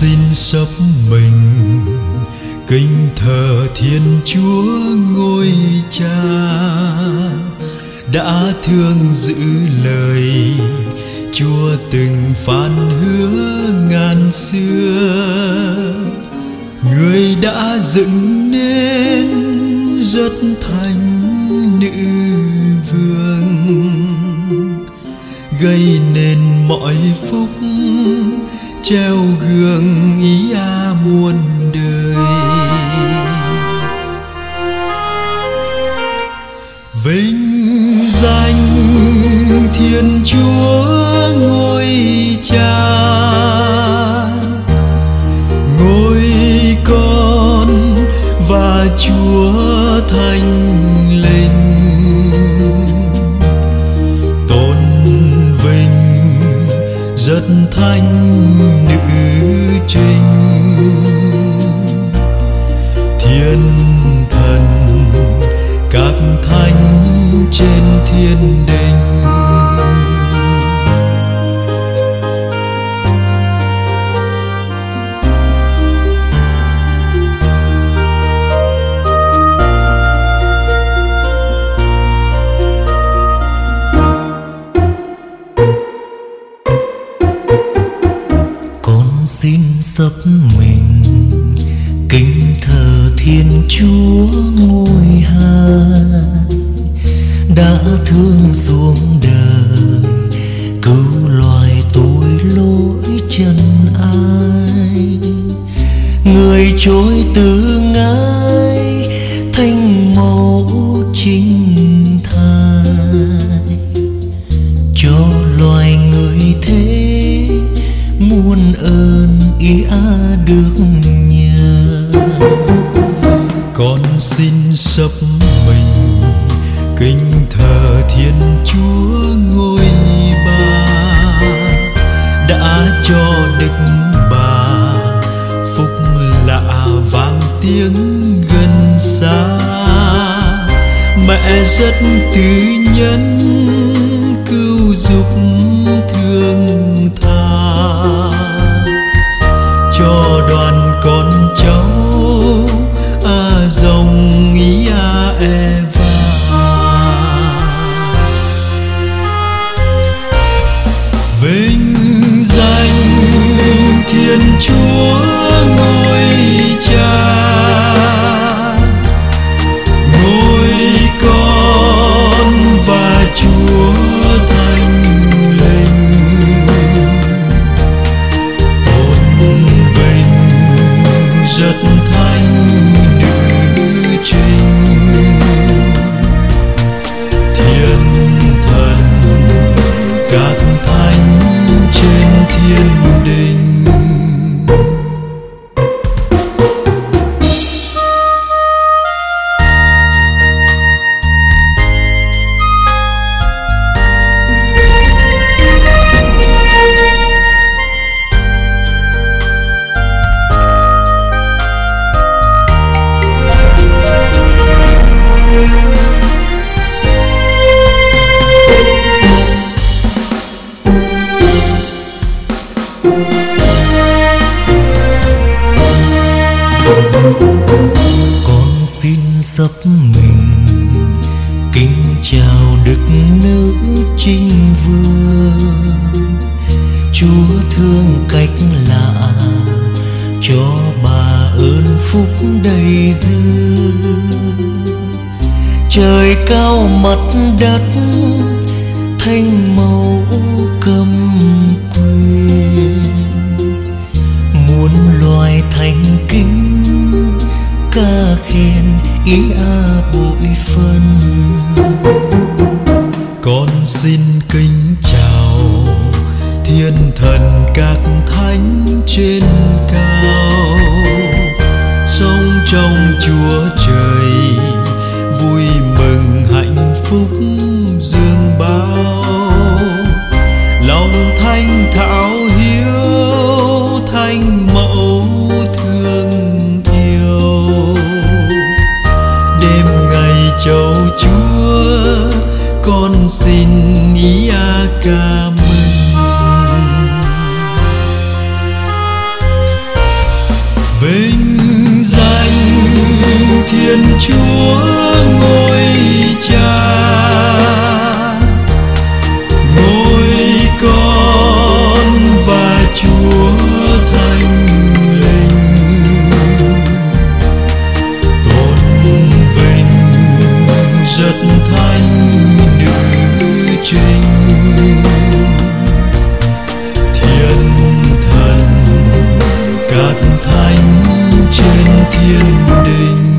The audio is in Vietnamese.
xin sấp mình. Kính thờ thiên chúa ngôi cha, đã thương giữ lời chúa từng phán hứa ngàn xưa. Người đã dựng nên rất thành nữ vương, gây nên mọi phúc treo gương ý a muôn đời. Vinh danh thiên chúa ngôi cha, ngôi con và chúa thánh. Rất thanh nữ trinh thiên thần các thánh trên thiên đình thiên chúa ngôi hai đã thương xuống đời, cứu loài tôi lỗi chân ai người trôi từ ngã. Xin sấp mình. Kính thờ thiên chúa ngôi ba, đã cho đức bà phúc lạ vang tiếng gần xa. Mẹ rất tứ nhân, cứu giúp thương trên xin mình. Kính chào đức nữ trinh vương. Chúa thương cách lạ, cho bà ơn phúc đầy dư. Trời cao mặt đất, thanh màu cầm ca khen ý a bội phân. Con xin kính chào thiên thần các thánh trên cao. Sống trong chúa trời ca mừng vinh danh thiên chúa. trên thiên đình.